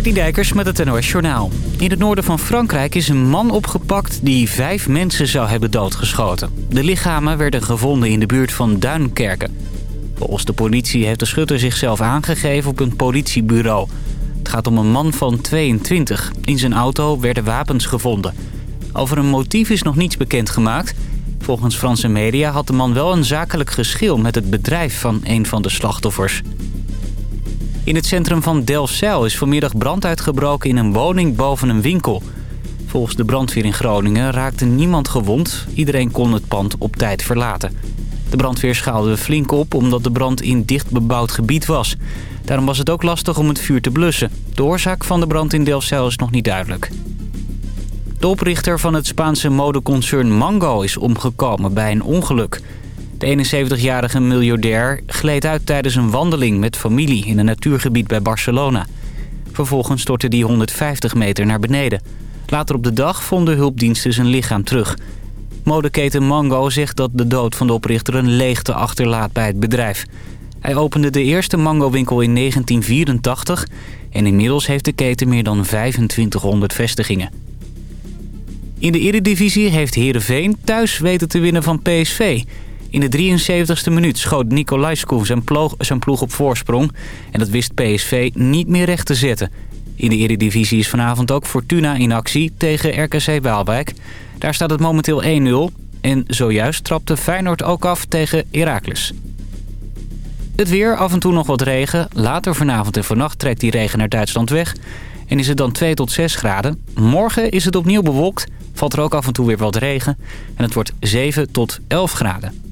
Dijkers met het NOS Journaal. In het noorden van Frankrijk is een man opgepakt die vijf mensen zou hebben doodgeschoten. De lichamen werden gevonden in de buurt van Duinkerken. Volgens de politie heeft de schutter zichzelf aangegeven op een politiebureau. Het gaat om een man van 22. In zijn auto werden wapens gevonden. Over een motief is nog niets bekendgemaakt. Volgens Franse media had de man wel een zakelijk geschil met het bedrijf van een van de slachtoffers. In het centrum van Delfzijl is vanmiddag brand uitgebroken in een woning boven een winkel. Volgens de brandweer in Groningen raakte niemand gewond. Iedereen kon het pand op tijd verlaten. De brandweer schaalde flink op omdat de brand in dicht bebouwd gebied was. Daarom was het ook lastig om het vuur te blussen. De oorzaak van de brand in Delfzijl is nog niet duidelijk. De oprichter van het Spaanse modeconcern Mango is omgekomen bij een ongeluk. De 71-jarige miljardair gleed uit tijdens een wandeling met familie in een natuurgebied bij Barcelona. Vervolgens stortte die 150 meter naar beneden. Later op de dag vonden hulpdiensten zijn lichaam terug. Modeketen Mango zegt dat de dood van de oprichter een leegte achterlaat bij het bedrijf. Hij opende de eerste Mango-winkel in 1984 en inmiddels heeft de keten meer dan 2500 vestigingen. In de Eredivisie heeft Heerenveen thuis weten te winnen van PSV. In de 73ste minuut schoot Nicolaescu zijn, zijn ploeg op voorsprong... en dat wist PSV niet meer recht te zetten. In de Eredivisie is vanavond ook Fortuna in actie tegen RKC Waalwijk. Daar staat het momenteel 1-0 en zojuist trapte Feyenoord ook af tegen Heracles. Het weer, af en toe nog wat regen. Later vanavond en vannacht trekt die regen naar Duitsland weg... en is het dan 2 tot 6 graden. Morgen is het opnieuw bewolkt, valt er ook af en toe weer wat regen... en het wordt 7 tot 11 graden.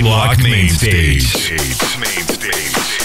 Nightwalk Main Stage. Main Stage.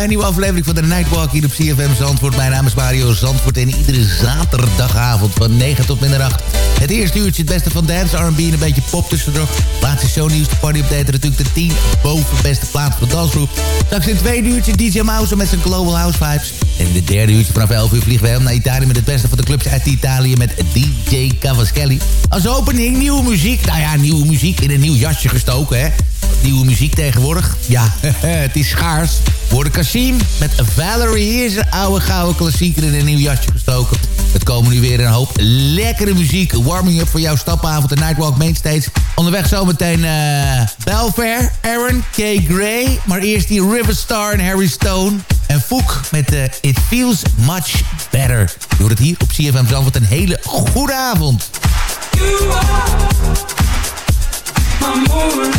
Bij een nieuwe aflevering van de Nightwalk hier op CFM Zandvoort. Mijn naam is Mario Zandvoort en iedere zaterdagavond van 9 tot middernacht. Het eerste uurtje het beste van dance, R&B en een beetje pop tussendoor. Laatste shownieuws, de party update natuurlijk de 10 boven beste plaats van dansgroep. Straks in het tweede uurtje DJ Mouse met zijn Global House Vibes. En in de derde uurtje vanaf 11 uur vliegen we helemaal naar Italië... met het beste van de clubs uit Italië met DJ Cavaschelli. Als opening nieuwe muziek. Nou ja, nieuwe muziek in een nieuw jasje gestoken, hè nieuwe muziek tegenwoordig. Ja, het is schaars. Worden Kasim met Valerie is een oude gouden klassieker in een nieuw jasje gestoken. Het komen nu weer een hoop lekkere muziek. Warming up voor jouw stapavond, de Nightwalk Mainstage. Onderweg zometeen uh, Belfair, Aaron, K. Gray. Maar eerst die Riverstar en Harry Stone. En Foek met uh, It Feels Much Better. Hoort het hier op CFM Zandvoort. Een hele goede avond. You my morning.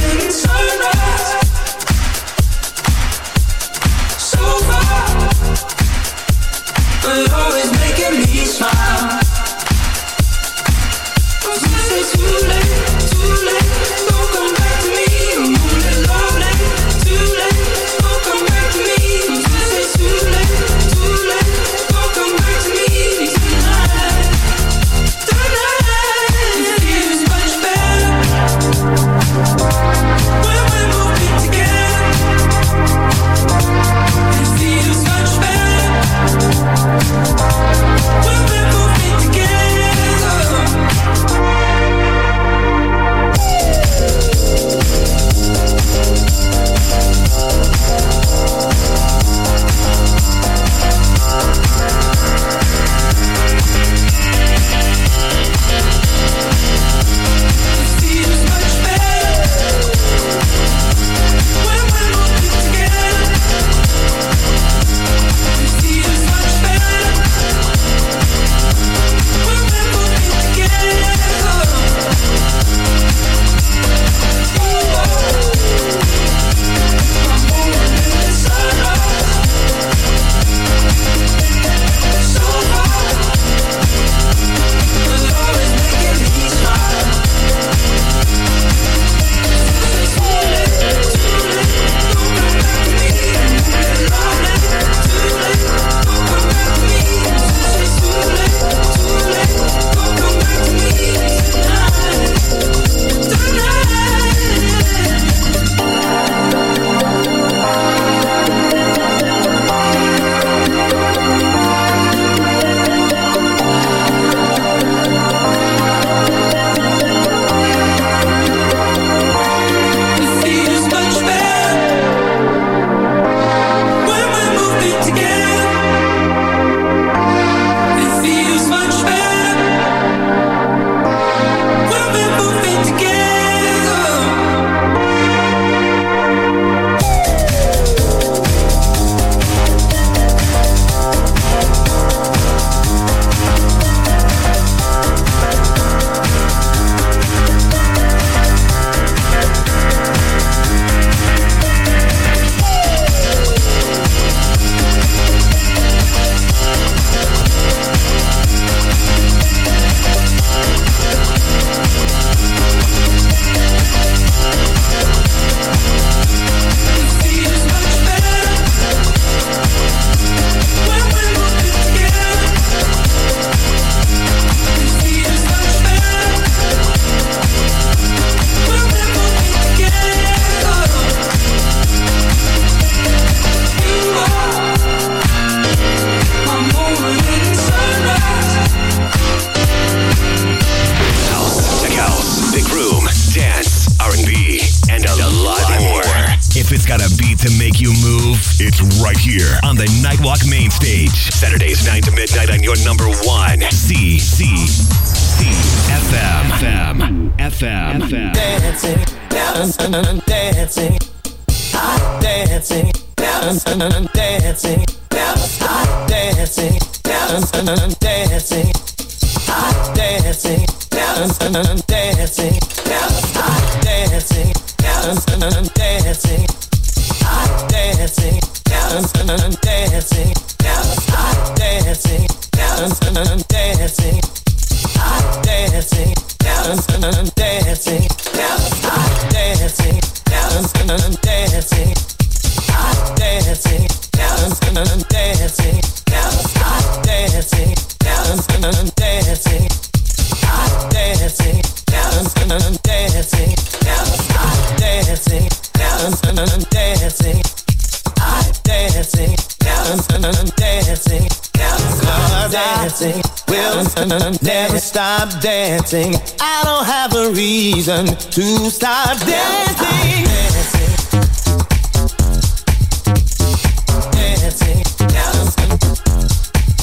Too late, too late, don't come Pleasure on the Nightwalk main stage. Saturdays 9 to midnight on your number one. C C C FM FM FM FM. Dancing, now I'm dancing. I'm dancing, now I'm dancing. Now I'm dancing, now I'm dancing. I'm dancing, now I'm dancing. Now I'm dancing, now I'm dancing dancing, dancing, dancing. Dancing, dancing, stop dancing. I don't have a reason to stop dancing. Dancing. dancing dancing.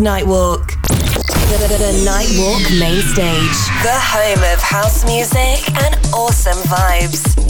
Nightwalk. The, the, the Nightwalk main stage. The home of house music and awesome vibes.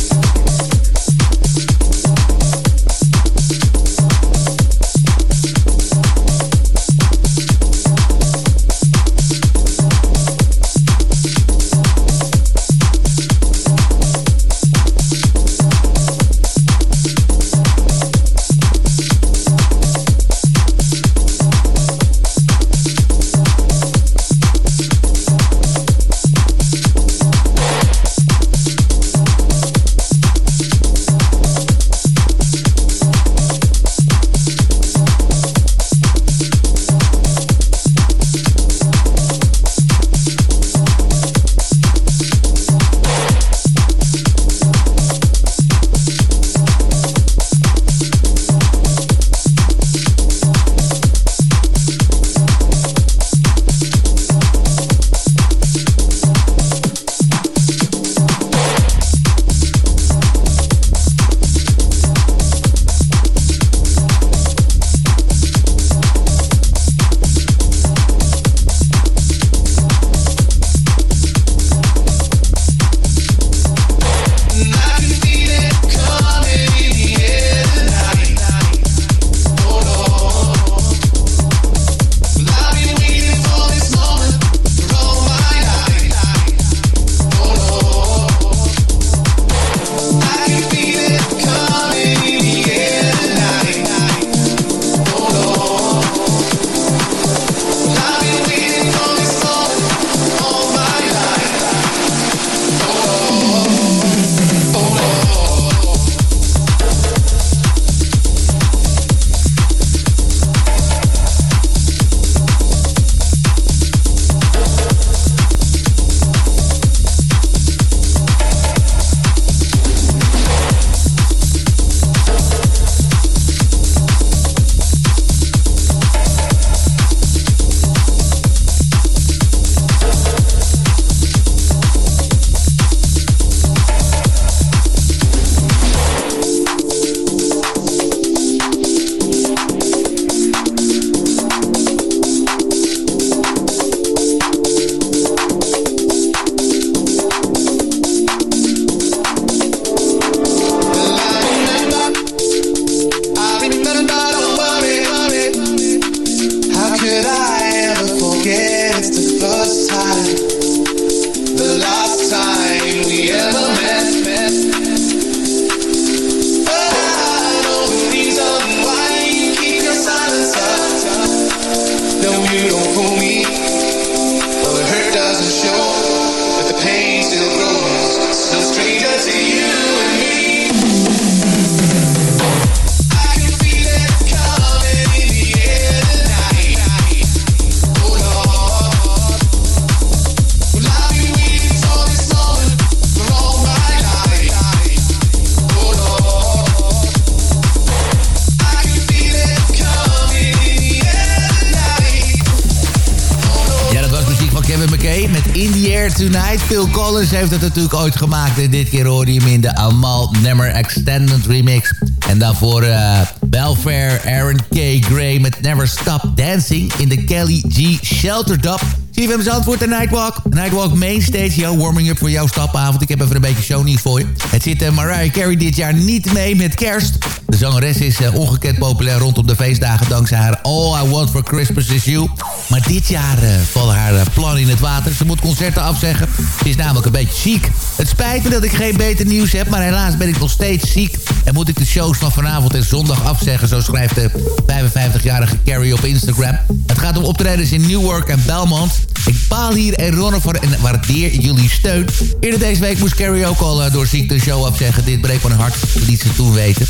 Natuurlijk ooit gemaakt. En dit keer hoorde je hem in de Amal Never Extended remix. En daarvoor uh, Belfair, Aaron K. Gray met Never Stop Dancing... in de Kelly G. Shelter Dub. CFM Zandvoort de Nightwalk. Nightwalk Mainstage, jouw warming-up voor jouw stapavond. Ik heb even een beetje shownieuws voor je. Het zit uh, Mariah Carey dit jaar niet mee met kerst. De zangeres is uh, ongekend populair rondom de feestdagen... dankzij haar All I Want For Christmas Is You... Maar dit jaar uh, vallen haar uh, plannen in het water. Ze moet concerten afzeggen. Ze is namelijk een beetje ziek. Het spijt me dat ik geen beter nieuws heb, maar helaas ben ik nog steeds ziek. En moet ik de shows van vanavond en zondag afzeggen, zo schrijft de 55-jarige Carrie op Instagram. Het gaat om optredens in Newark en Belmont. Ik baal hier enorm voor en waardeer jullie steun. Eerder deze week moest Carrie ook al door ziekte de show afzeggen. Dit breekt mijn hart, liet ze toen weten.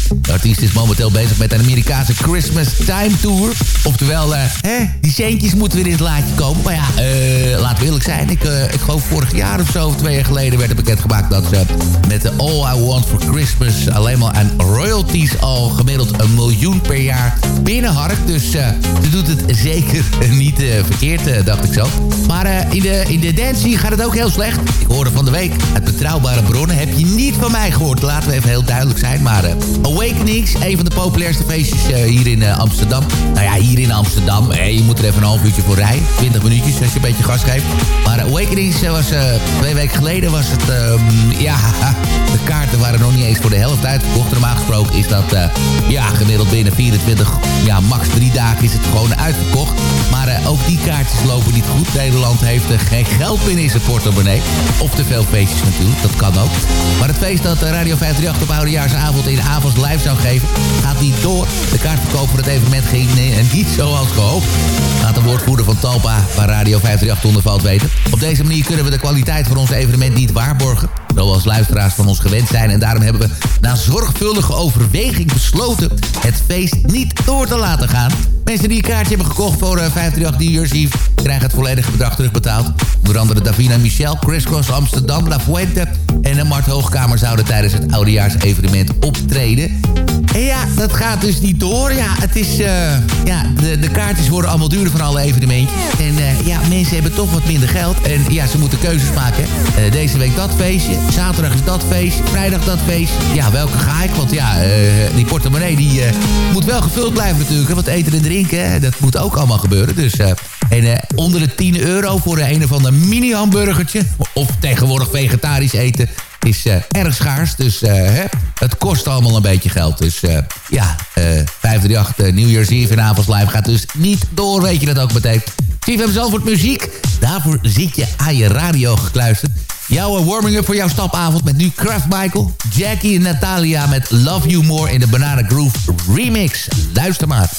Is momenteel bezig met een Amerikaanse Christmas Time Tour. Oftewel, uh, hè, die centjes moeten weer in het laadje komen. Maar ja, uh, laten we eerlijk zijn. Ik, ik geloof vorig jaar of zo, of twee jaar geleden, werd er bekendgemaakt dat ze met de All I Want for Christmas alleen maar aan royalties al gemiddeld een miljoen per jaar binnenharkt. Dus ze doet het zeker niet verkeerd, dacht ik zo. Maar in, de, in de dancing gaat het ook heel slecht. Ik hoorde van de week uit betrouwbare bronnen. Heb je niet van mij gehoord. Laten we even heel duidelijk zijn. Maar uh, Een van de populairste feestjes uh, hier in Amsterdam. Nou ja, hier in Amsterdam. Je moet er even een half uurtje voor rijden. 20 minuutjes als je een beetje gas geeft. Maar Awakenings was twee weken geleden was het... Um, ja, de kaarten waren nog niet eens voor de helft uitverkocht. Normaal gesproken is dat ja, gemiddeld binnen 24, ja, max drie dagen is het gewoon uitverkocht. Maar ook die kaartjes lopen niet goed. Nederland heeft er geen geld meer in zijn portemonnee. Of te veel feestjes natuurlijk, dat kan ook. Maar het feest dat Radio 538 op Oudejaarsavond in avonds live zou geven... gaat niet door. De kaartverkoop voor het evenement ging en niet zoals gehoopt. Laat de woordvoerder van Talpa, waar Radio 538 onder valt, weten. Op deze manier kunnen we de kwaliteit van ons evenement niet waarborgen zoals luisteraars van ons gewend zijn. En daarom hebben we na zorgvuldige overweging besloten het feest niet door te laten gaan. Mensen die een kaartje hebben gekocht voor uh, 538 New Year's Eve... krijgen het volledige bedrag terugbetaald. Onder andere Davina Michel, Chris Cross Amsterdam, La Fuente... en de Mart Hoogkamer zouden tijdens het oudejaars-evenement optreden. En ja, dat gaat dus niet door. Ja, het is, uh, ja de, de kaartjes worden allemaal duurder van alle evenementen. En uh, ja, mensen hebben toch wat minder geld. En ja, ze moeten keuzes maken. Uh, deze week dat feestje. Zaterdag is dat feest. Vrijdag dat feest. Ja, welke ga ik? Want ja, die portemonnee die moet wel gevuld blijven natuurlijk. Want eten en drinken, dat moet ook allemaal gebeuren. Dus... En onder de 10 euro voor een of ander mini-hamburgertje. Of tegenwoordig vegetarisch eten is uh, erg schaars. Dus hè, het kost allemaal een beetje geld. Dus uh, ja, 538 New Year's Eve in Avonds Live gaat dus niet door. Weet je dat ook meteen. CFM Zalvoort Muziek. Daarvoor zit je aan je radio gekluisterd. Jouw warming-up voor jouw stapavond met nu Kraft Michael, Jackie en Natalia met Love You More in de Banana Groove remix. Luister maar.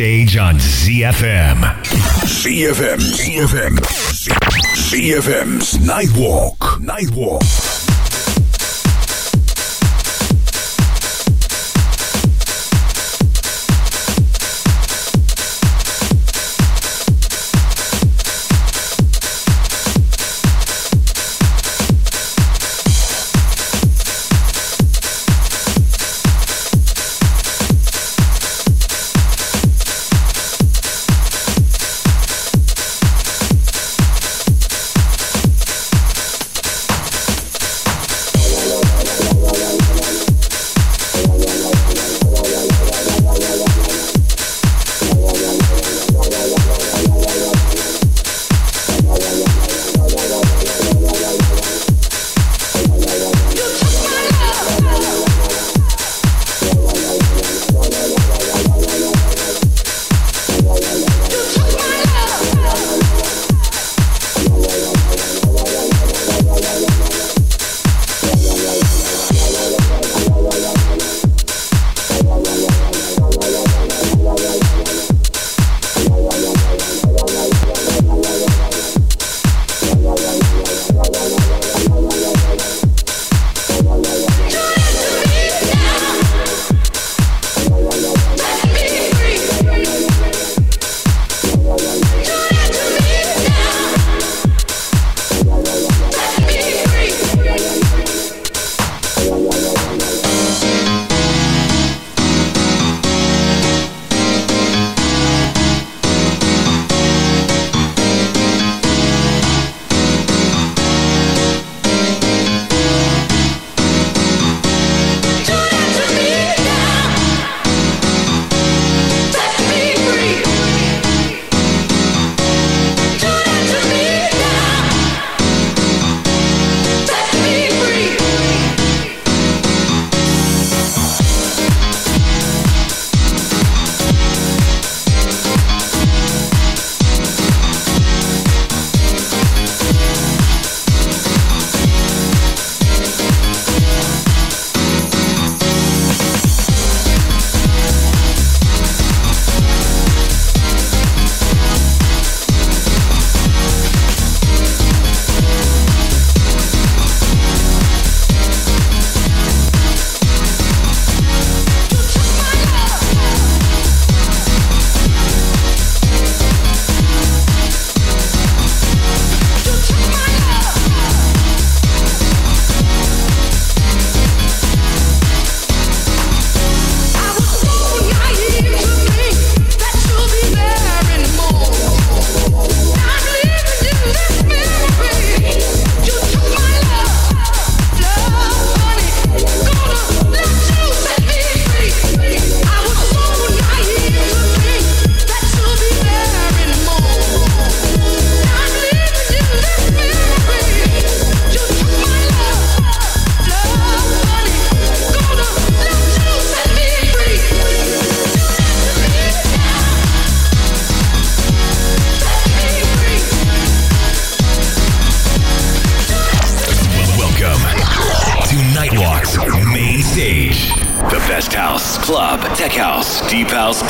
Stage on ZFM. ZFM, ZFM, ZFM's Nightwalk, Nightwalk.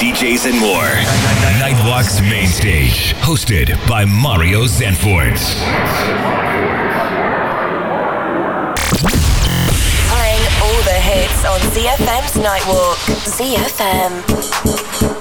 DJs, and more. Nightwalk's main stage, hosted by Mario Zanfort. Playing all the hits on ZFM's Nightwalk. ZFM.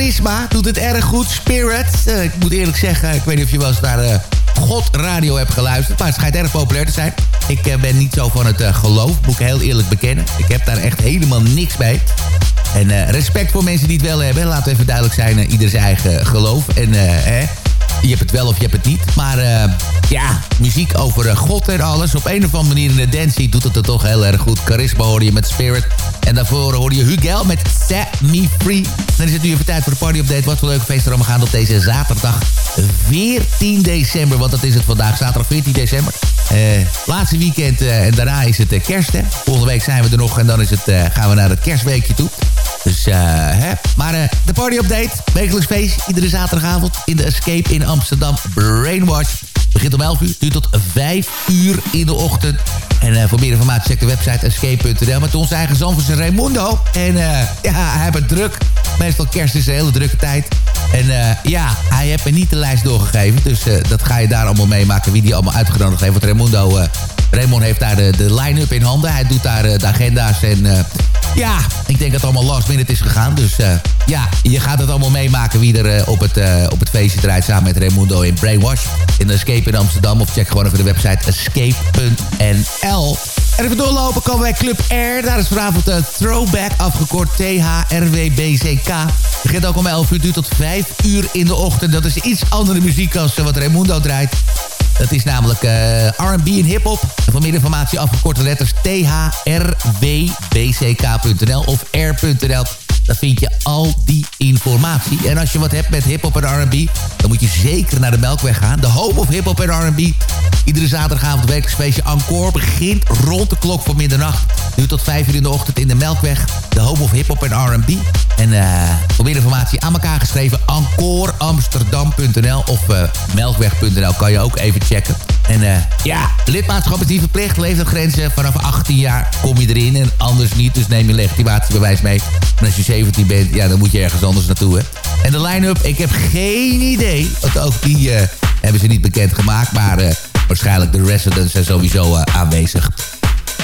Charisma doet het erg goed. Spirit, uh, ik moet eerlijk zeggen, ik weet niet of je wel eens naar uh, God Radio hebt geluisterd... maar het schijnt erg populair te zijn. Ik uh, ben niet zo van het geloof, moet ik heel eerlijk bekennen. Ik heb daar echt helemaal niks mee. En respect voor mensen die het wel hebben. Laten we even duidelijk zijn, ieder zijn eigen geloof. En hè, je hebt het wel of je hebt het niet. Maar uh, ja, muziek over uh, God en alles. Op een of andere manier in de dance doet het er toch heel erg goed. Charisma hoorde je met Spirit. En daarvoor hoorde je Hugel met Set Me Free. Dan is het nu even tijd voor de party update. Wat voor leuke feesten er allemaal gaan op deze zaterdag 14 december. Want dat is het vandaag, zaterdag 14 december. Uh, laatste weekend en daarna is het kerst. Hè. Volgende week zijn we er nog en dan is het, gaan we naar het kerstweekje toe. Dus, uh, hè. Maar uh, de party update, wekelijks feest, iedere zaterdagavond in de Escape in Amsterdam. Brainwash. Begint om 11 uur, duurt tot 5 uur in de ochtend. En uh, voor meer informatie check de website escape.nl met onze eigen Zandvoortse Raimundo. En ja, hij heeft het druk. Meestal kerst is een hele drukke tijd. En ja, hij heeft me niet de lijst doorgegeven. Dus dat ga je daar allemaal meemaken wie die allemaal uitgenodigd heeft. Want Raimundo, Raymond heeft daar de, de line-up in handen. Hij doet daar de agenda's en ja, ik denk dat het allemaal last minute is gegaan. Dus ja, je gaat het allemaal meemaken wie er op, het, op het feestje draait... samen met Raimundo in Brainwash in Escape in Amsterdam. Of check gewoon even de website escape.nl. En even doorlopen komen wij Club R. Daar is vanavond een throwback afgekort THRWBCK. Begint ook om 11 uur, duurt tot 5 uur in de ochtend. Dat is iets andere muziek als wat Raimundo draait. Dat is namelijk uh, R&B en hip-hop. Voor meer informatie afgekorte letters thrwbck.nl of r.nl. Daar vind je al die informatie. En als je wat hebt met hip-hop en RB, dan moet je zeker naar de Melkweg gaan. De home of hip-hop en RB. Iedere zaterdagavond wekelijks feestje Encore begint rond de klok van middernacht. Nu tot 5 uur in de ochtend in de Melkweg. De home of hip-hop en RB. En uh, voor meer informatie aan elkaar geschreven encoreamsterdam.nl of uh, melkweg.nl kan je ook even checken. En uh, ja, lidmaatschap is niet verplicht. Leeftijdsgrenzen vanaf 18 jaar kom je erin en anders niet. Dus neem je legitimatiebewijs mee. En als je 17 bent, ja, dan moet je ergens anders naartoe, hè. En de line-up, ik heb geen idee. Want ook die hebben ze niet bekend gemaakt. Maar waarschijnlijk de residents zijn sowieso aanwezig.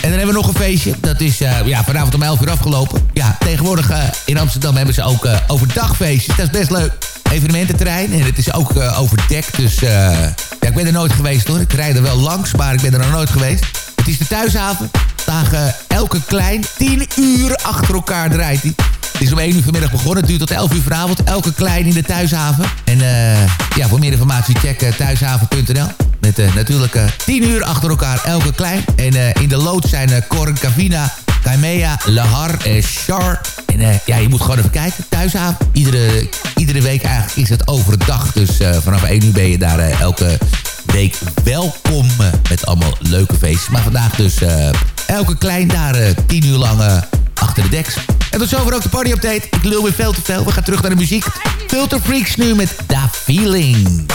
En dan hebben we nog een feestje. Dat is ja, vanavond om 11 uur afgelopen. Ja, tegenwoordig in Amsterdam hebben ze ook overdagfeestjes. Dat is best leuk. Evenemententerrein. En het is ook overdekt. Dus ja, ik ben er nooit geweest hoor. Ik rijd er wel langs, maar ik ben er nog nooit geweest. Het is de thuishaven. Dagen elke klein 10 uur achter elkaar draait hij. Het is om 1 uur vanmiddag begonnen. Het duurt tot 11 uur vanavond. Elke klein in de thuishaven. En uh, ja, voor meer informatie check uh, thuishaven.nl. Met uh, natuurlijk 10 uur achter elkaar elke klein. En in de lood zijn uh, Cor Cavina, Kaimea, Lahar en Char. En ja, je moet gewoon even kijken. Thuishaven. Iedere, iedere week eigenlijk is het overdag. Dus vanaf 1 uur ben je daar elke week welkom. met allemaal leuke feestjes. Maar vandaag dus elke klein daar 10 uur lang achter de deks. En tot zover ook de party update. Ik lul weer veel te veel. We gaan terug naar de muziek. Filter Freaks nu met Da Feeling.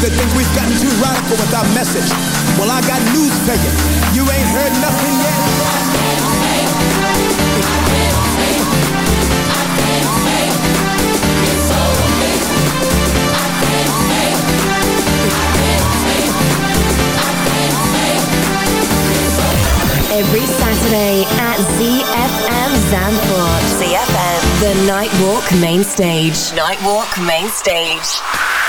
that think we've gotten too radical with our message. Well, I got news for you. You ain't heard nothing yet. Every Saturday at ZFM Zandvoort. ZFM. The Nightwalk Main Stage. Nightwalk Main Stage.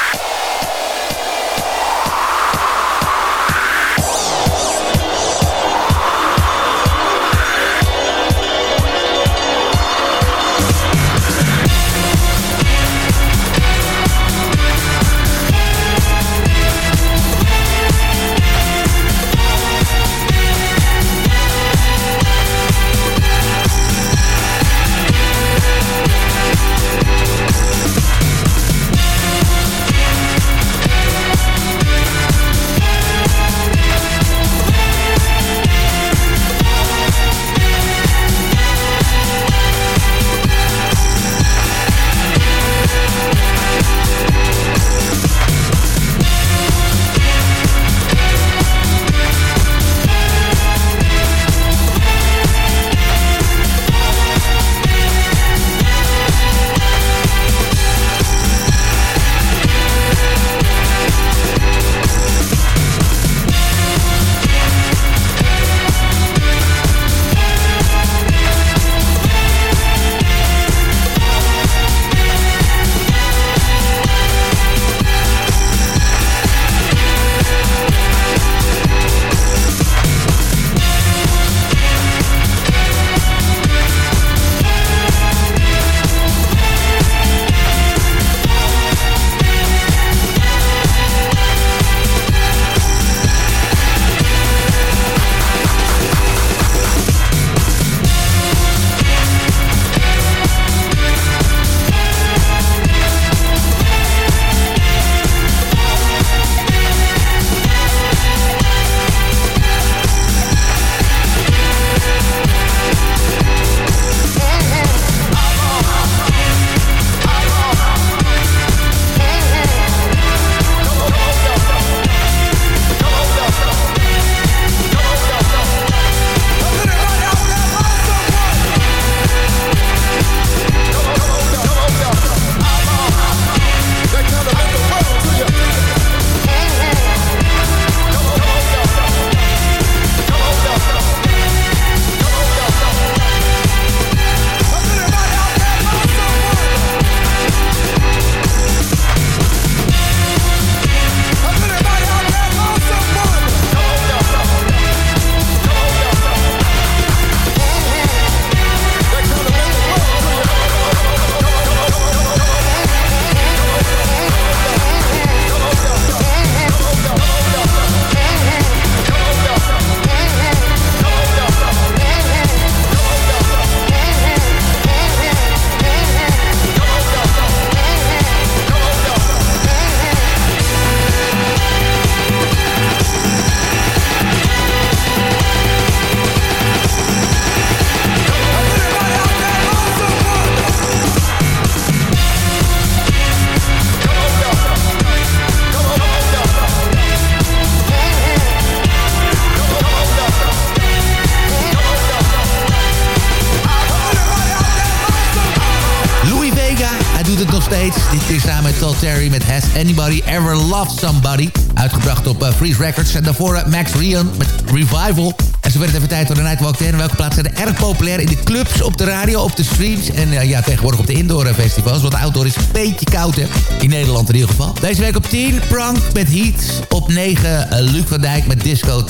Terry met Has Anybody Ever Loved Somebody. Uitgebracht op uh, Freeze Records. En daarvoor uh, Max Rian met Revival. En zo werd even tijd voor de Nightwalk 10. Welke plaatsen zijn erg populair in de clubs, op de radio, op de streams. En uh, ja, tegenwoordig op de indoor festivals. Want de outdoor is een beetje koud, hè. In Nederland in ieder geval. Deze week op 10, Prank met Heat. Op 9, Luc van Dijk met Disco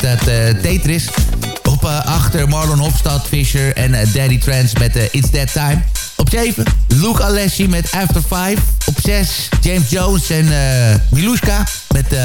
Tetris. Op 8, Marlon Hofstad, Fisher en Daddy Trance met It's That Time. Op 7, Luke Alessi met After 5. Op 6, James Jones en uh, Miluska met uh,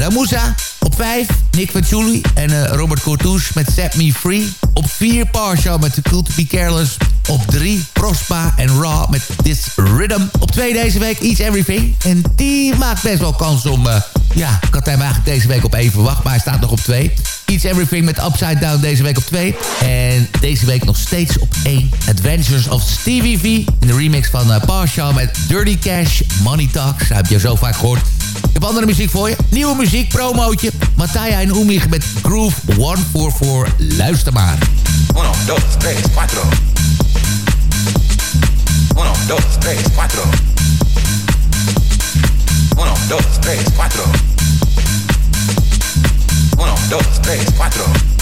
La Musa. Op 5, Nick Faciuli en uh, Robert Courtois met Set Me Free. Op 4, Parsha met The Cool To Be Careless. Op 3, Prospa en Raw met This Rhythm. Op 2 deze week, Eats Everything. En die maakt best wel kans om... ja, ik had hem eigenlijk deze week op 1 verwacht, maar hij staat nog op 2. Eats Everything met Upside Down deze week op 2. En deze week nog steeds op 1. Adventures of Stevie V. In de remix van uh, met Dirty Cash, Money Talks. Dat heb je zo vaak gehoord. Ik heb andere muziek voor je. Nieuwe muziek, promootje. Mataya en Umi met Groove 144. Luister maar. 1, 2, 3, 4. 1, 2, 3, 4. 1, 2, 3, 4. 1, 2, 3, 4.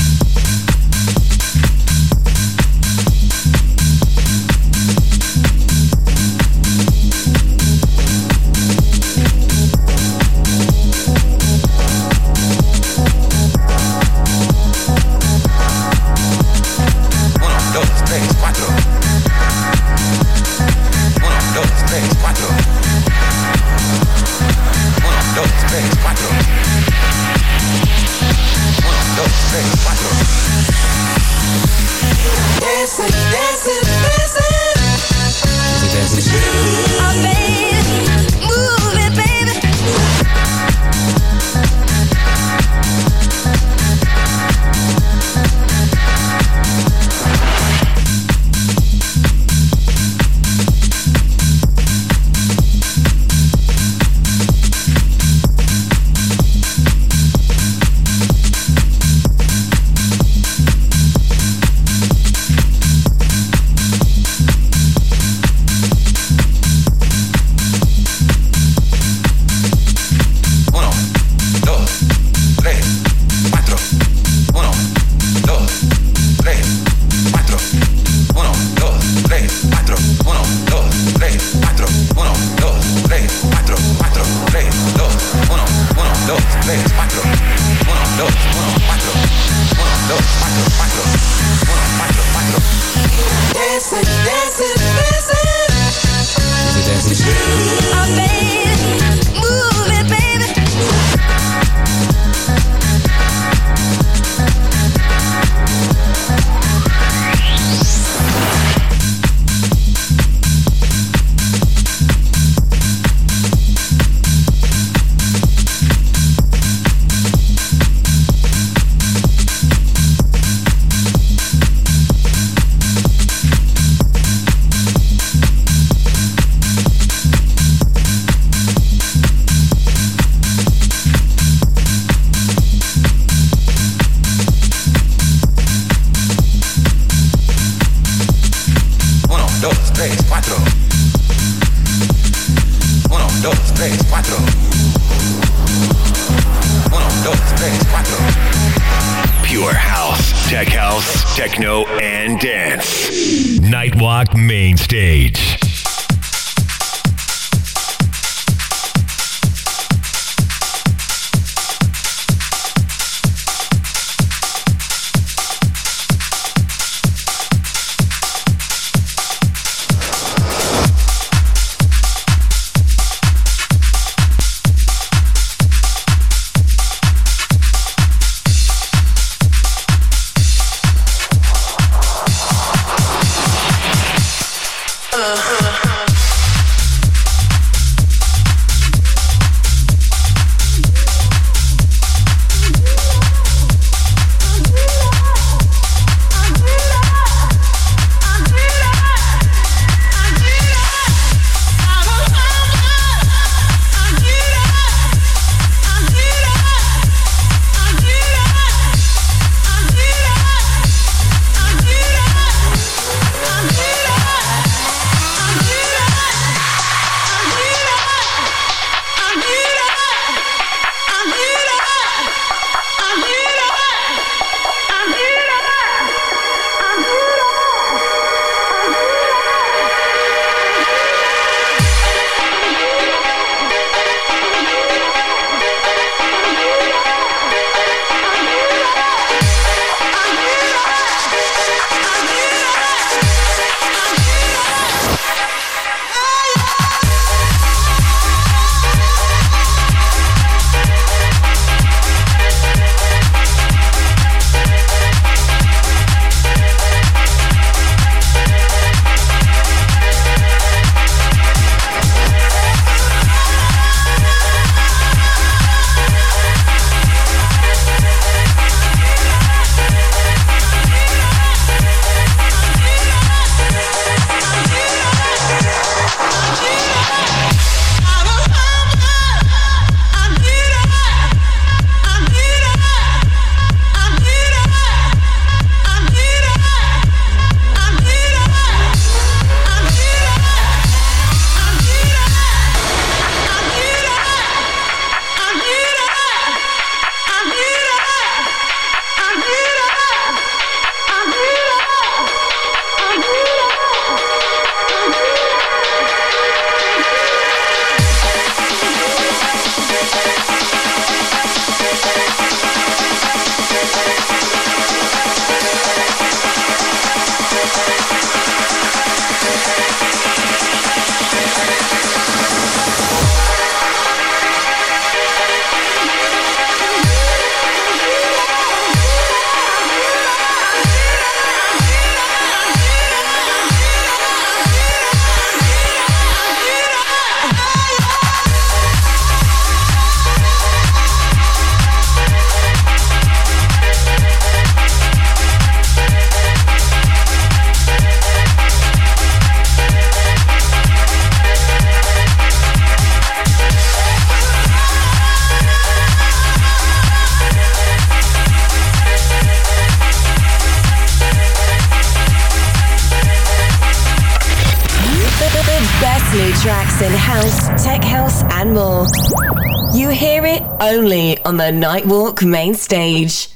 Only on the Nightwalk main stage.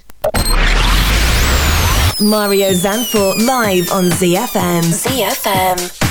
Mario Zanfort live on ZFM. ZFM.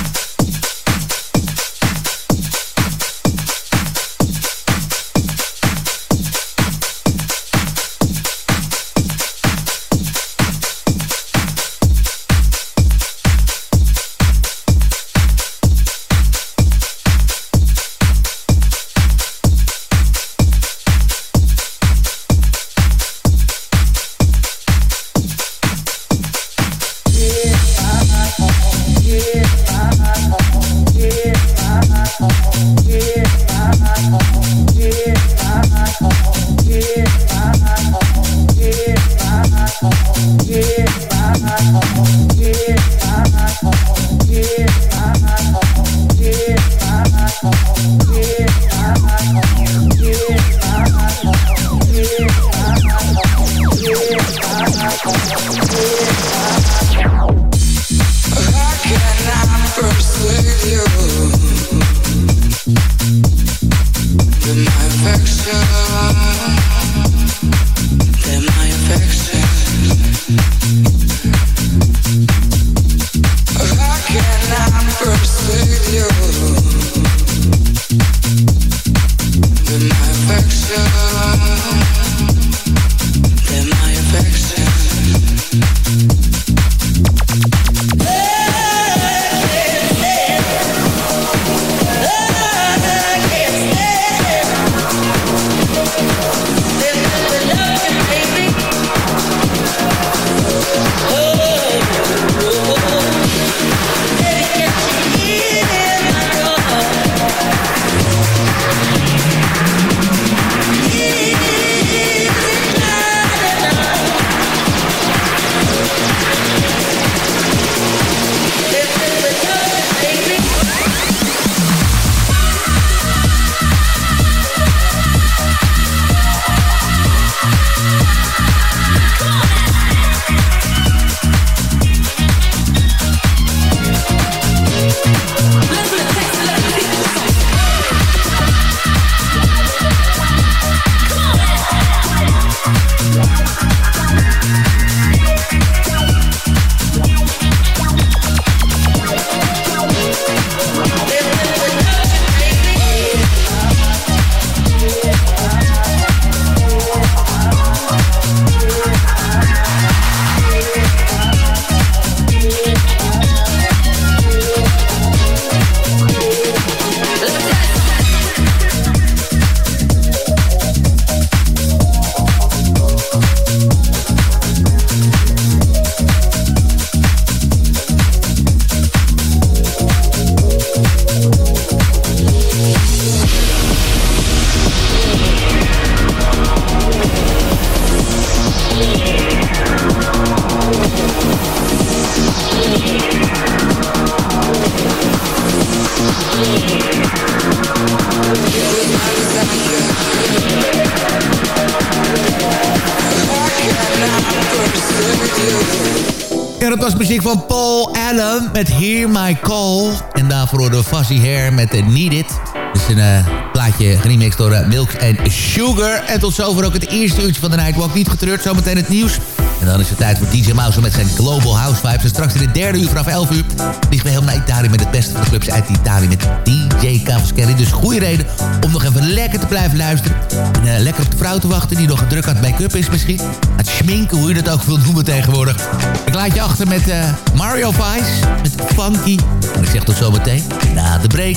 Met Hear My Call. En daarvoor we Fuzzy Hair met de Need It. Dus een uh, plaatje geremixed door uh, Milk and Sugar. En tot zover ook het eerste uurtje van de Nightwalk. Niet getreurd, zometeen het nieuws. En dan is het tijd voor DJ Mouse met zijn Global House Vibes. En straks in het derde uur vanaf 11 uur vliegen we helemaal naar Italië... met het beste van de clubs uit Italië met DJ Cavaschelli. Dus goede reden om nog even lekker te blijven luisteren. En uh, lekker op de vrouw te wachten die nog druk aan het make-up is misschien. Het schminken, hoe je dat ook wilt noemen tegenwoordig. Ik laat je achter met uh, Mario Vice, met Funky. En ik zeg tot zometeen na de break.